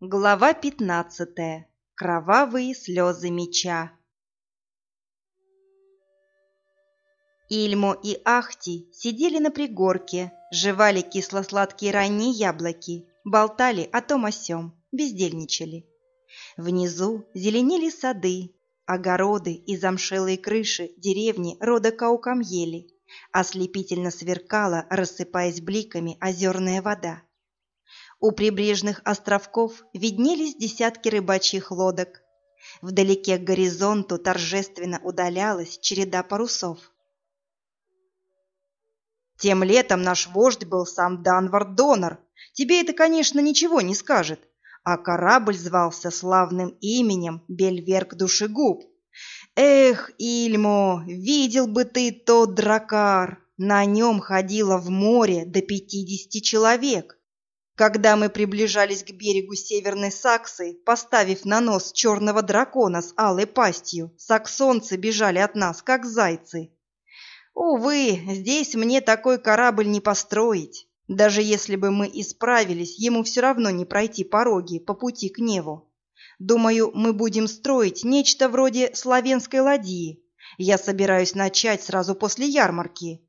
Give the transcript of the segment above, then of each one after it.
Глава пятнадцатая. Кровавые слезы меча. Ильмо и Ахти сидели на пригорке, жевали кисло-сладкие ранние яблоки, болтали о том о сём, бездельничали. Внизу зеленели сады, огороды и замшелые крыши деревни рода Каукамьели. Ослепительно сверкала, рассыпаясь бликами, озерная вода. У прибрежных островков виднелись десятки рыбачьих лодок. Вдалеке к горизонту торжественно удалялась череда парусов. Тем летом наш вождь был сам Данвард Донор. Тебе это, конечно, ничего не скажет. А корабль звался славным именем Бельверк Душегуб. Эх, Ильмо, видел бы ты тот дракар. На нем ходило в море до пятидесяти человек. Когда мы приближались к берегу Северной Саксы, поставив на нос черного дракона с алой пастью, саксонцы бежали от нас, как зайцы. Увы, здесь мне такой корабль не построить. Даже если бы мы исправились, ему все равно не пройти пороги по пути к Неву. Думаю, мы будем строить нечто вроде славянской ладьи. Я собираюсь начать сразу после ярмарки.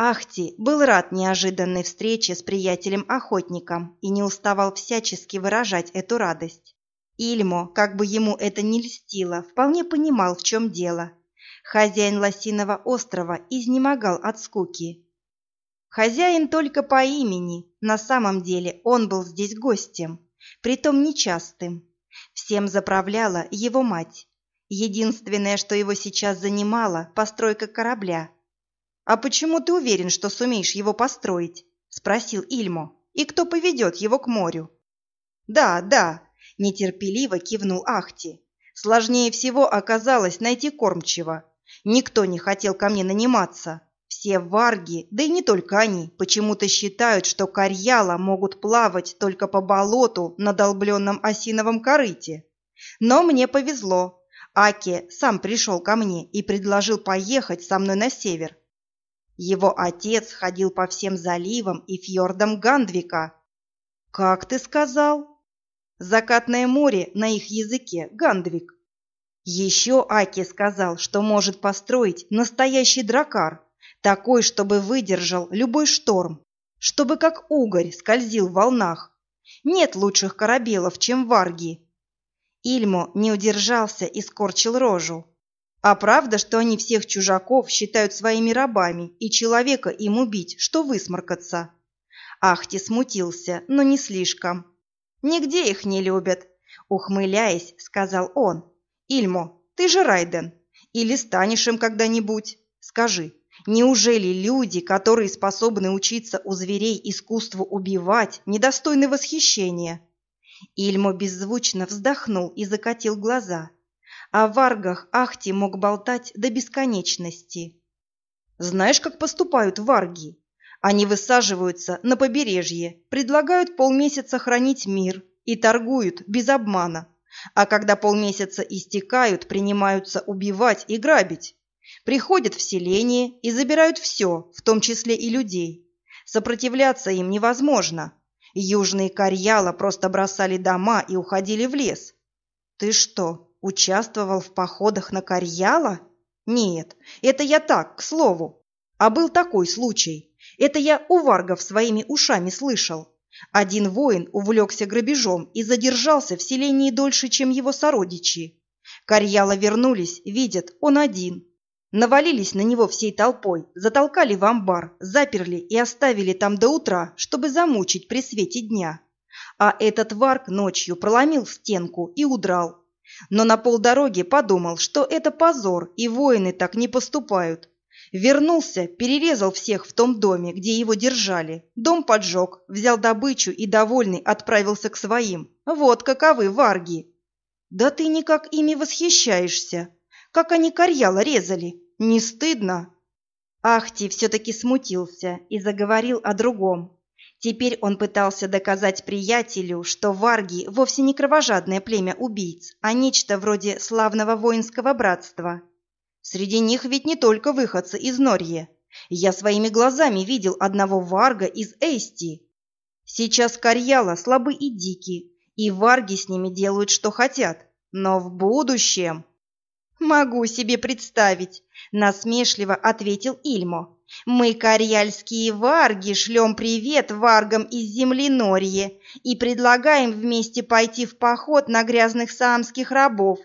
Ахти был рад неожиданной встрече с приятелем-охотником и не уставал всячески выражать эту радость. Ильмо, как бы ему это ни льстило, вполне понимал, в чем дело. Хозяин Лосиного острова изнемогал от скуки. Хозяин только по имени, на самом деле он был здесь гостем, притом нечастым. Всем заправляла его мать. Единственное, что его сейчас занимало – постройка корабля – «А почему ты уверен, что сумеешь его построить?» – спросил Ильмо. «И кто поведет его к морю?» «Да, да», – нетерпеливо кивнул Ахти. «Сложнее всего оказалось найти кормчего. Никто не хотел ко мне наниматься. Все варги, да и не только они, почему-то считают, что карьяла могут плавать только по болоту на долбленном осиновом корыте. Но мне повезло. Аки сам пришел ко мне и предложил поехать со мной на север. Его отец ходил по всем заливам и фьордам Гандвика. Как ты сказал? Закатное море на их языке Гандвик. Еще Аки сказал, что может построить настоящий дракар, такой, чтобы выдержал любой шторм, чтобы как угорь скользил в волнах. Нет лучших корабелов, чем варги. Ильмо не удержался и скорчил рожу. А правда, что они всех чужаков считают своими рабами, и человека им убить, что высморкаться? Ахти смутился, но не слишком. «Нигде их не любят», — ухмыляясь, сказал он. «Ильмо, ты же Райден. Или станешь им когда-нибудь? Скажи, неужели люди, которые способны учиться у зверей искусству убивать, недостойны восхищения?» Ильмо беззвучно вздохнул и закатил глаза. О варгах Ахти мог болтать до бесконечности. Знаешь, как поступают варги? Они высаживаются на побережье, предлагают полмесяца хранить мир и торгуют без обмана. А когда полмесяца истекают, принимаются убивать и грабить. Приходят в селение и забирают все, в том числе и людей. Сопротивляться им невозможно. Южные карьяла просто бросали дома и уходили в лес. Ты что, Участвовал в походах на Карьяла? Нет, это я так, к слову. А был такой случай. Это я у варгов своими ушами слышал. Один воин увлекся грабежом и задержался в селении дольше, чем его сородичи. Карьяла вернулись, видят, он один. Навалились на него всей толпой, затолкали в амбар, заперли и оставили там до утра, чтобы замучить при свете дня. А этот варг ночью проломил стенку и удрал. Но на полдороги подумал, что это позор, и воины так не поступают. Вернулся, перерезал всех в том доме, где его держали. Дом поджег, взял добычу и, довольный, отправился к своим. Вот каковы варги. Да ты никак ими восхищаешься. Как они карьяла резали. Не стыдно? Ахти все-таки смутился и заговорил о другом. Теперь он пытался доказать приятелю, что варги вовсе не кровожадное племя убийц, а нечто вроде славного воинского братства. Среди них ведь не только выходцы из Норье. Я своими глазами видел одного варга из Эсти. Сейчас Карьяла слабы и дики, и варги с ними делают, что хотят. Но в будущем... «Могу себе представить», — насмешливо ответил Ильмо. «Мы, карьяльские варги, шлем привет варгам из земли Норье и предлагаем вместе пойти в поход на грязных саамских рабов.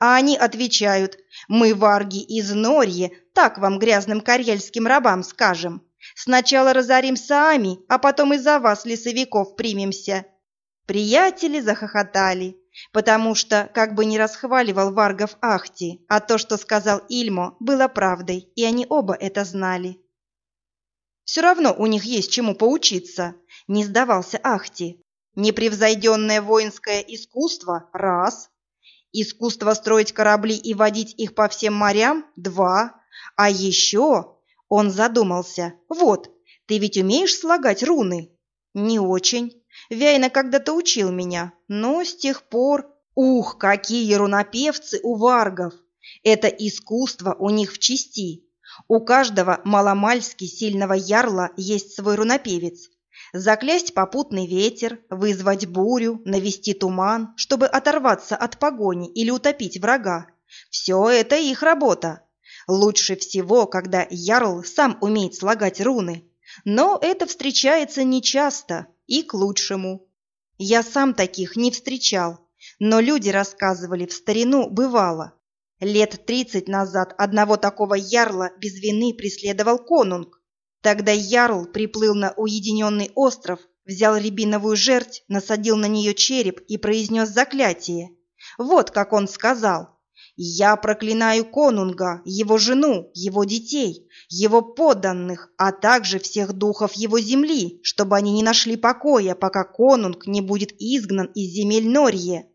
А они отвечают, мы варги из Норье, так вам грязным карьяльским рабам скажем. Сначала разорим Саами, а потом из-за вас, лесовиков, примемся». Приятели захохотали потому что, как бы ни расхваливал Варгов Ахти, а то, что сказал Ильмо, было правдой, и они оба это знали. «Все равно у них есть чему поучиться», — не сдавался Ахти. «Непревзойденное воинское искусство — раз, искусство строить корабли и водить их по всем морям — два, а еще...» Он задумался. «Вот, ты ведь умеешь слагать руны?» «Не очень. Вяйна когда-то учил меня, но с тех пор... Ух, какие рунопевцы у варгов! Это искусство у них в чести. У каждого маломальски сильного ярла есть свой рунопевец. Заклясть попутный ветер, вызвать бурю, навести туман, чтобы оторваться от погони или утопить врага. Все это их работа. Лучше всего, когда ярл сам умеет слагать руны. Но это встречается нечасто, и к лучшему. Я сам таких не встречал, но люди рассказывали, в старину бывало. Лет тридцать назад одного такого ярла без вины преследовал конунг. Тогда ярл приплыл на уединенный остров, взял рябиновую жерть, насадил на нее череп и произнес заклятие. Вот как он сказал. Я проклинаю конунга, его жену, его детей, его подданных, а также всех духов его земли, чтобы они не нашли покоя, пока конунг не будет изгнан из земель Норье.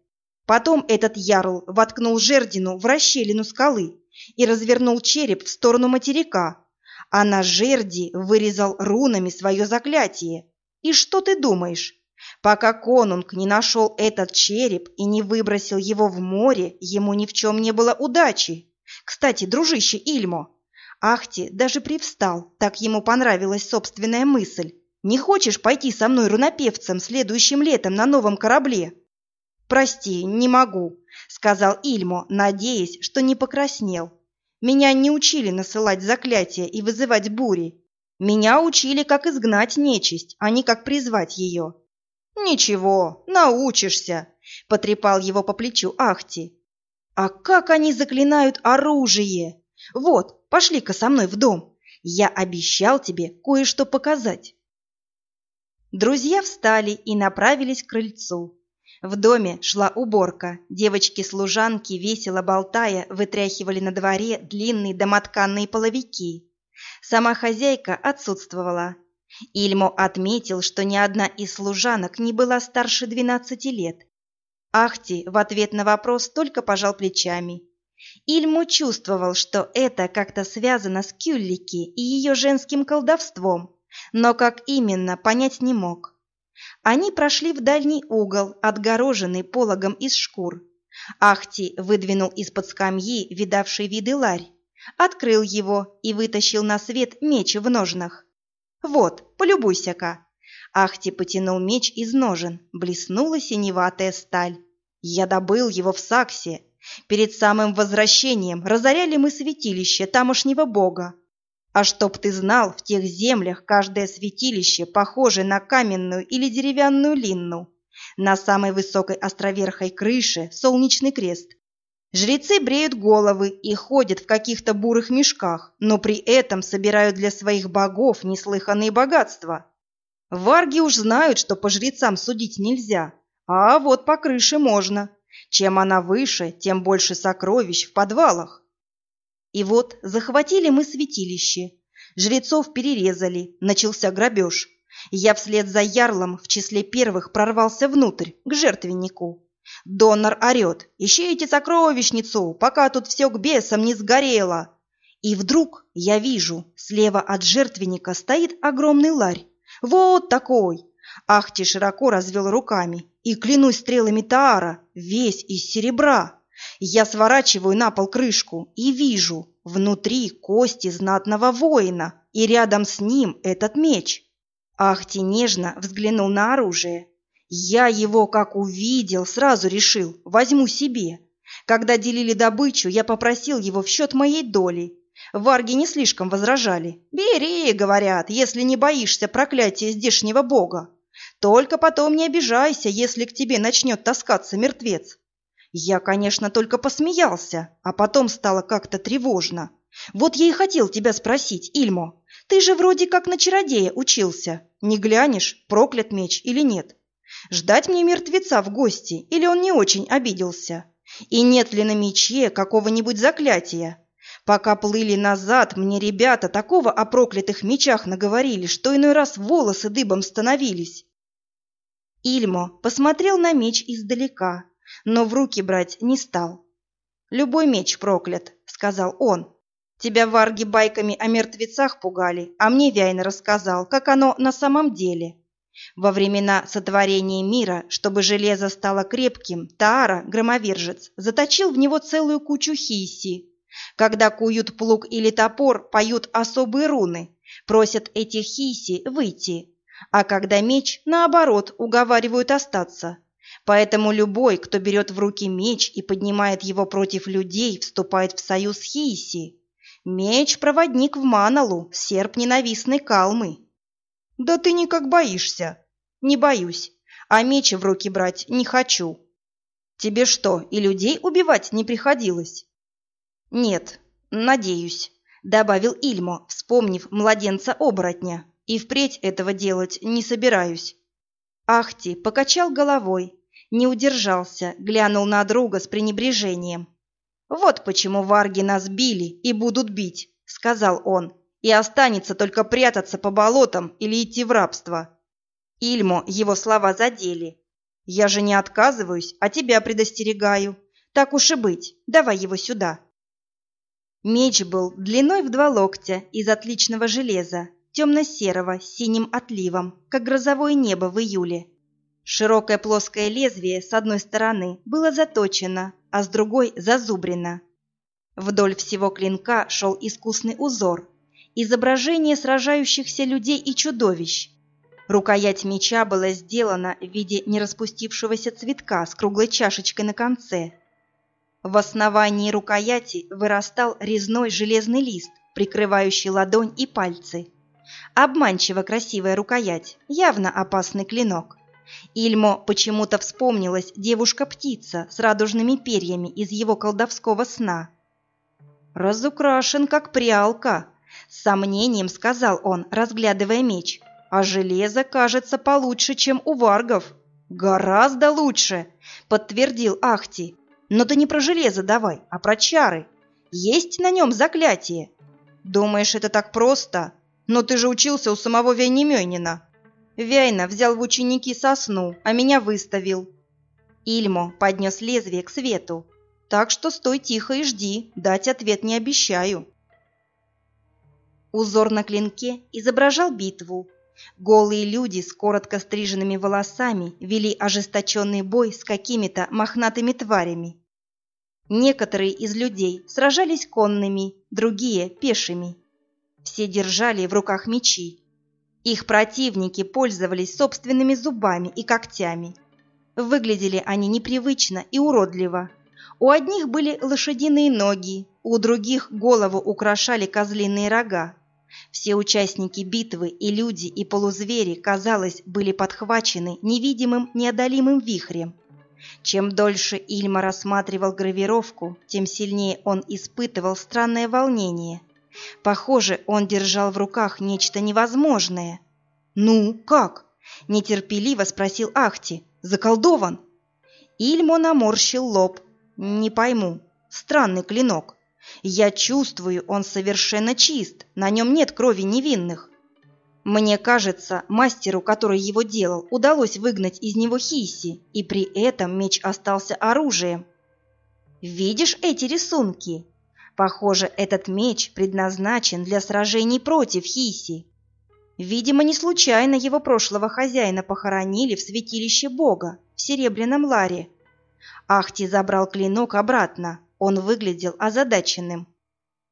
Потом этот ярл воткнул жердину в расщелину скалы и развернул череп в сторону материка, а на жерди вырезал рунами свое заклятие. И что ты думаешь? Пока конунг не нашел этот череп и не выбросил его в море, ему ни в чем не было удачи. Кстати, дружище Ильмо, Ахти даже привстал, так ему понравилась собственная мысль. «Не хочешь пойти со мной рунопевцем следующим летом на новом корабле?» «Прости, не могу», — сказал Ильмо, надеясь, что не покраснел. «Меня не учили насылать заклятия и вызывать бури. Меня учили, как изгнать нечисть, а не как призвать ее. «Ничего, научишься», — потрепал его по плечу Ахти. «А как они заклинают оружие! Вот, пошли-ка со мной в дом. Я обещал тебе кое-что показать». Друзья встали и направились к крыльцу. В доме шла уборка. Девочки-служанки, весело болтая, вытряхивали на дворе длинные домотканные половики. Сама хозяйка отсутствовала. Ильмо отметил, что ни одна из служанок не была старше двенадцати лет. Ахти в ответ на вопрос только пожал плечами. Ильмо чувствовал, что это как-то связано с Кюллики и ее женским колдовством, но как именно, понять не мог. Они прошли в дальний угол, отгороженный пологом из шкур. Ахти выдвинул из-под скамьи видавший виды ларь, открыл его и вытащил на свет меч в ножнах. Вот, полюбуйся-ка. Ахти потянул меч из ножен, блеснула синеватая сталь. Я добыл его в Саксе. Перед самым возвращением разоряли мы святилище тамошнего бога. А чтоб ты знал, в тех землях каждое святилище похоже на каменную или деревянную линну. На самой высокой островерхой крыше солнечный крест, Жрецы бреют головы и ходят в каких-то бурых мешках, но при этом собирают для своих богов неслыханные богатства. Варги уж знают, что по жрецам судить нельзя, а вот по крыше можно. Чем она выше, тем больше сокровищ в подвалах. И вот захватили мы святилище. Жрецов перерезали, начался грабеж. Я вслед за ярлом в числе первых прорвался внутрь, к жертвеннику. Донор орет «Ищите сокровищницу, пока тут все к бесам не сгорело!» И вдруг я вижу, слева от жертвенника стоит огромный ларь. Вот такой! Ахти широко развел руками. И клянусь стрелами Таара, весь из серебра. Я сворачиваю на пол крышку и вижу, внутри кости знатного воина, и рядом с ним этот меч. Ахти нежно взглянул на оружие. Я его, как увидел, сразу решил, возьму себе. Когда делили добычу, я попросил его в счет моей доли. Варги не слишком возражали. «Бери», — говорят, — «если не боишься проклятия здешнего бога. Только потом не обижайся, если к тебе начнет таскаться мертвец». Я, конечно, только посмеялся, а потом стало как-то тревожно. Вот я и хотел тебя спросить, Ильмо. Ты же вроде как на чародея учился. Не глянешь, проклят меч или нет? Ждать мне мертвеца в гости, или он не очень обиделся? И нет ли на мече какого-нибудь заклятия? Пока плыли назад, мне ребята такого о проклятых мечах наговорили, что иной раз волосы дыбом становились. Ильмо посмотрел на меч издалека, но в руки брать не стал. «Любой меч проклят», — сказал он. «Тебя варги байками о мертвецах пугали, а мне Вяйн рассказал, как оно на самом деле». Во времена сотворения мира, чтобы железо стало крепким, Таара, громовержец, заточил в него целую кучу хиси. Когда куют плуг или топор, поют особые руны, просят этих хиси выйти, а когда меч, наоборот, уговаривают остаться. Поэтому любой, кто берет в руки меч и поднимает его против людей, вступает в союз Хиси. Меч – проводник в Маналу, серп ненавистной Калмы. Да ты никак боишься. Не боюсь, а меч в руки брать не хочу. Тебе что, и людей убивать не приходилось? Нет, надеюсь, добавил Ильмо, вспомнив младенца-оборотня. И впредь этого делать не собираюсь. Ахти покачал головой, не удержался, глянул на друга с пренебрежением. «Вот почему варги нас били и будут бить», — сказал он, «и останется только прятаться по болотам или идти в рабство». Ильмо его слова задели. «Я же не отказываюсь, а тебя предостерегаю. Так уж и быть, давай его сюда». Меч был длиной в два локтя из отличного железа, темно-серого с синим отливом, как грозовое небо в июле. Широкое плоское лезвие с одной стороны было заточено, а с другой зазубрено. Вдоль всего клинка шел искусный узор, изображение сражающихся людей и чудовищ. Рукоять меча была сделана в виде нераспустившегося цветка с круглой чашечкой на конце. В основании рукояти вырастал резной железный лист, прикрывающий ладонь и пальцы. Обманчиво красивая рукоять, явно опасный клинок. Ильмо почему-то вспомнилась девушка-птица с радужными перьями из его колдовского сна. «Разукрашен, как прялка», — с сомнением сказал он, разглядывая меч. «А железо кажется получше, чем у варгов». «Гораздо лучше», — подтвердил Ахти. «Но ты не про железо давай, а про чары. Есть на нем заклятие». «Думаешь, это так просто? Но ты же учился у самого Вейнемёнина». Вяйна взял в ученики сосну, а меня выставил. Ильмо поднес лезвие к свету. Так что стой тихо и жди, дать ответ не обещаю. Узор на клинке изображал битву. Голые люди с коротко стриженными волосами вели ожесточенный бой с какими-то мохнатыми тварями. Некоторые из людей сражались конными, другие – пешими. Все держали в руках мечи, их противники пользовались собственными зубами и когтями. Выглядели они непривычно и уродливо. У одних были лошадиные ноги, у других голову украшали козлиные рога. Все участники битвы, и люди, и полузвери, казалось, были подхвачены невидимым неодолимым вихрем. Чем дольше Ильма рассматривал гравировку, тем сильнее он испытывал странное волнение – Похоже, он держал в руках нечто невозможное. «Ну, как?» – нетерпеливо спросил Ахти. «Заколдован?» Ильмо наморщил лоб. «Не пойму. Странный клинок. Я чувствую, он совершенно чист, на нем нет крови невинных. Мне кажется, мастеру, который его делал, удалось выгнать из него хиси, и при этом меч остался оружием. Видишь эти рисунки? Похоже, этот меч предназначен для сражений против Хиси. Видимо, не случайно его прошлого хозяина похоронили в святилище Бога, в Серебряном Ларе. Ахти забрал клинок обратно, он выглядел озадаченным.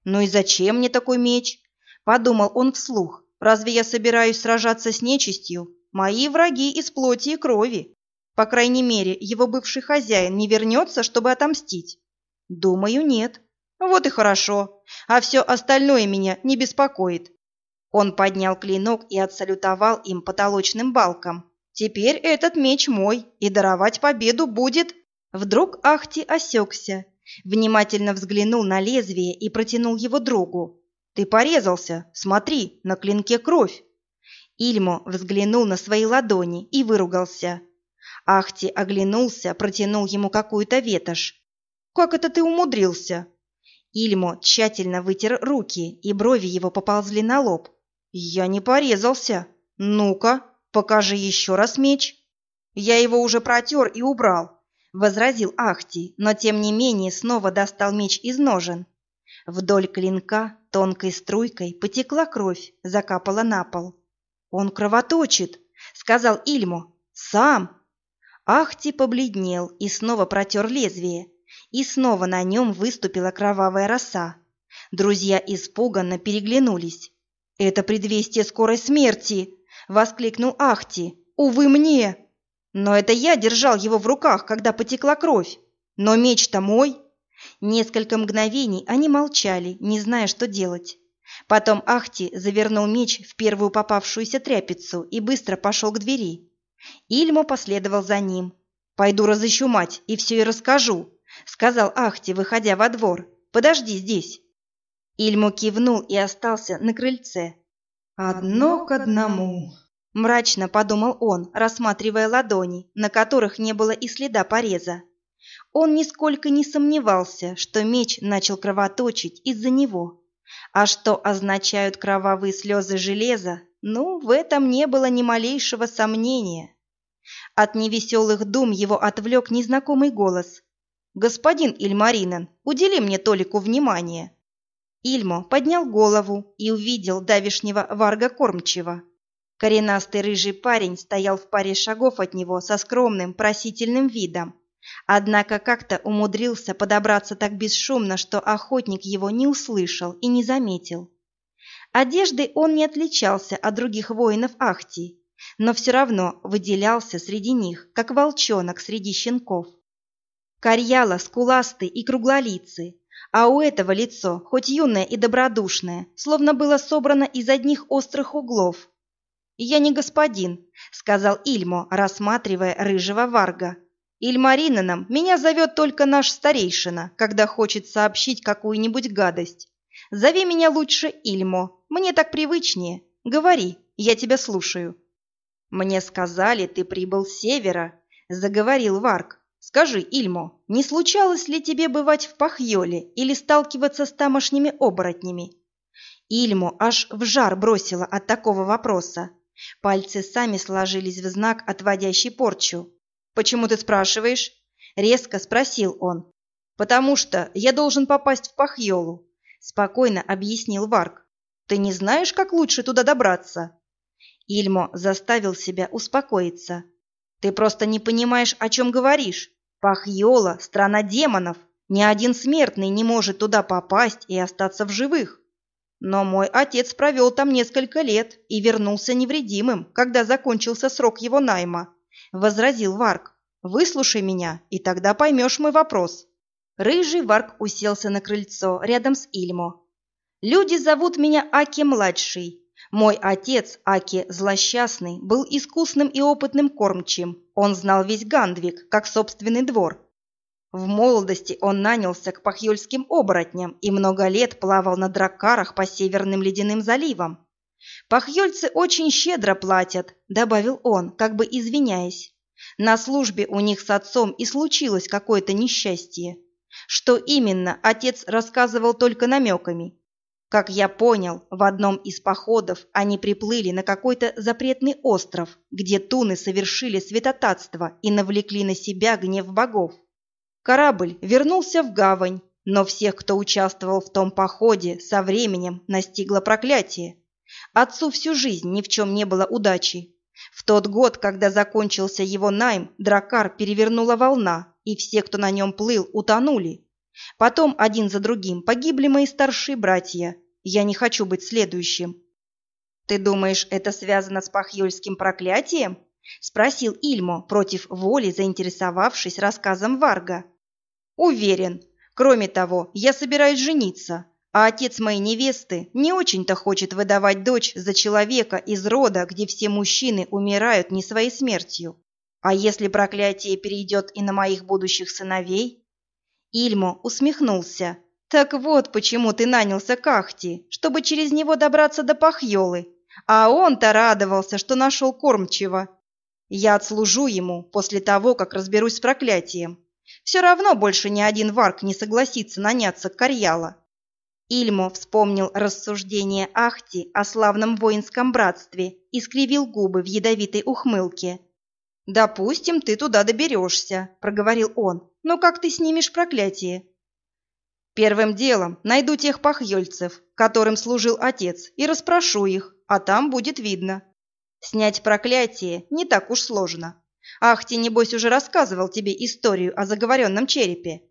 «Ну и зачем мне такой меч?» – подумал он вслух. «Разве я собираюсь сражаться с нечистью? Мои враги из плоти и крови. По крайней мере, его бывший хозяин не вернется, чтобы отомстить. Думаю, нет. Вот и хорошо. А все остальное меня не беспокоит. Он поднял клинок и отсалютовал им потолочным балком. Теперь этот меч мой, и даровать победу будет. Вдруг Ахти осекся, внимательно взглянул на лезвие и протянул его другу. Ты порезался, смотри, на клинке кровь. Ильмо взглянул на свои ладони и выругался. Ахти оглянулся, протянул ему какую-то ветошь. «Как это ты умудрился?» Ильмо тщательно вытер руки, и брови его поползли на лоб. «Я не порезался. Ну-ка, покажи еще раз меч». «Я его уже протер и убрал», — возразил Ахти, но тем не менее снова достал меч из ножен. Вдоль клинка тонкой струйкой потекла кровь, закапала на пол. «Он кровоточит», — сказал Ильму. «Сам». Ахти побледнел и снова протер лезвие, и снова на нем выступила кровавая роса. Друзья испуганно переглянулись. «Это предвестие скорой смерти!» — воскликнул Ахти. «Увы мне!» «Но это я держал его в руках, когда потекла кровь. Но меч-то мой!» Несколько мгновений они молчали, не зная, что делать. Потом Ахти завернул меч в первую попавшуюся тряпицу и быстро пошел к двери. Ильмо последовал за ним. «Пойду разыщу мать и все ей расскажу», — сказал Ахти, выходя во двор. «Подожди здесь». Ильмо кивнул и остался на крыльце. «Одно к одному», — мрачно подумал он, рассматривая ладони, на которых не было и следа пореза. Он нисколько не сомневался, что меч начал кровоточить из-за него. А что означают кровавые слезы железа, ну, в этом не было ни малейшего сомнения. От невеселых дум его отвлек незнакомый голос. «Господин Ильмаринен, удели мне Толику внимание!» Ильмо поднял голову и увидел давишнего Варга Кормчева. Коренастый рыжий парень стоял в паре шагов от него со скромным просительным видом. Однако как-то умудрился подобраться так бесшумно, что охотник его не услышал и не заметил. Одеждой он не отличался от других воинов Ахти, но все равно выделялся среди них, как волчонок среди щенков. Карьяла скуластый и круглолицый, а у этого лицо, хоть юное и добродушное, словно было собрано из одних острых углов. «Я не господин», — сказал Ильмо, рассматривая рыжего варга. Ильмаринаном меня зовет только наш старейшина, когда хочет сообщить какую-нибудь гадость. Зови меня лучше Ильмо, мне так привычнее. Говори, я тебя слушаю. Мне сказали, ты прибыл с севера, заговорил Варк. Скажи, Ильмо, не случалось ли тебе бывать в Пахьоле или сталкиваться с тамошними оборотнями? Ильмо аж в жар бросила от такого вопроса. Пальцы сами сложились в знак, отводящий порчу. «Почему ты спрашиваешь?» — резко спросил он. «Потому что я должен попасть в Пахьолу», — спокойно объяснил Варк. «Ты не знаешь, как лучше туда добраться?» Ильмо заставил себя успокоиться. «Ты просто не понимаешь, о чем говоришь. Пахьола — страна демонов. Ни один смертный не может туда попасть и остаться в живых. Но мой отец провел там несколько лет и вернулся невредимым, когда закончился срок его найма. — возразил Варк. «Выслушай меня, и тогда поймешь мой вопрос». Рыжий Варк уселся на крыльцо рядом с Ильмо. «Люди зовут меня Аки-младший. Мой отец, Аки Злосчастный, был искусным и опытным кормчим. Он знал весь Гандвик, как собственный двор. В молодости он нанялся к пахьольским оборотням и много лет плавал на дракарах по северным ледяным заливам. «Пахьёльцы очень щедро платят», — добавил он, как бы извиняясь. «На службе у них с отцом и случилось какое-то несчастье. Что именно, отец рассказывал только намеками. Как я понял, в одном из походов они приплыли на какой-то запретный остров, где туны совершили святотатство и навлекли на себя гнев богов. Корабль вернулся в гавань, но всех, кто участвовал в том походе, со временем настигло проклятие. Отцу всю жизнь ни в чем не было удачи. В тот год, когда закончился его найм, дракар перевернула волна, и все, кто на нем плыл, утонули. Потом один за другим погибли мои старшие братья. Я не хочу быть следующим. Ты думаешь, это связано с пахьёльским проклятием? Спросил Ильмо, против воли заинтересовавшись рассказом Варга. Уверен. Кроме того, я собираюсь жениться, а отец моей невесты не очень-то хочет выдавать дочь за человека из рода, где все мужчины умирают не своей смертью. А если проклятие перейдет и на моих будущих сыновей? Ильмо усмехнулся. Так вот, почему ты нанялся к Ахти, чтобы через него добраться до Пахьолы. А он-то радовался, что нашел кормчего. Я отслужу ему после того, как разберусь с проклятием. Все равно больше ни один варк не согласится наняться к Карьяла. Ильмо вспомнил рассуждение Ахти о славном воинском братстве и скривил губы в ядовитой ухмылке. «Допустим, ты туда доберешься», — проговорил он. «Но как ты снимешь проклятие?» «Первым делом найду тех пахьёльцев, которым служил отец, и расспрошу их, а там будет видно. Снять проклятие не так уж сложно. Ахти, небось, уже рассказывал тебе историю о заговоренном черепе.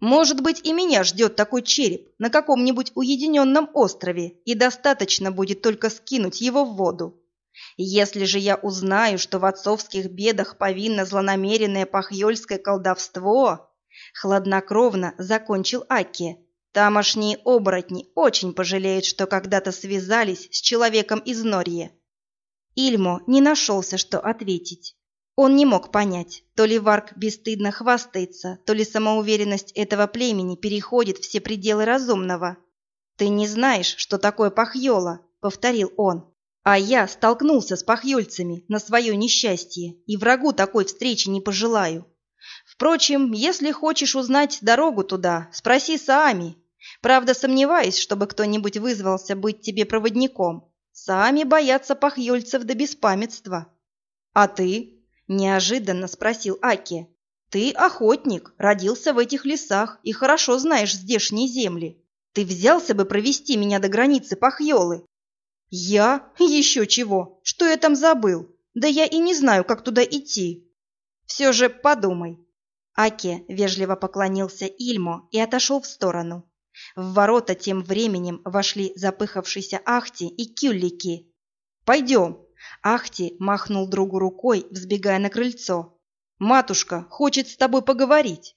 Может быть, и меня ждет такой череп на каком-нибудь уединенном острове, и достаточно будет только скинуть его в воду. Если же я узнаю, что в отцовских бедах повинно злонамеренное пахьёльское колдовство, хладнокровно закончил Аки, тамошние оборотни очень пожалеют, что когда-то связались с человеком из Норье. Ильмо не нашелся, что ответить. Он не мог понять, то ли Варк бесстыдно хвастается, то ли самоуверенность этого племени переходит все пределы разумного. «Ты не знаешь, что такое пахьола», — повторил он. «А я столкнулся с пахьольцами на свое несчастье, и врагу такой встречи не пожелаю. Впрочем, если хочешь узнать дорогу туда, спроси Саами. Правда, сомневаюсь, чтобы кто-нибудь вызвался быть тебе проводником. Сами боятся пахьольцев до беспамятства. А ты?» Неожиданно спросил Аки. «Ты охотник, родился в этих лесах и хорошо знаешь здешние земли. Ты взялся бы провести меня до границы Пахьолы?» «Я? Еще чего? Что я там забыл? Да я и не знаю, как туда идти. Все же подумай». Аки вежливо поклонился Ильмо и отошел в сторону. В ворота тем временем вошли запыхавшиеся Ахти и Кюллики. «Пойдем», Ахти махнул другу рукой, взбегая на крыльцо. «Матушка хочет с тобой поговорить».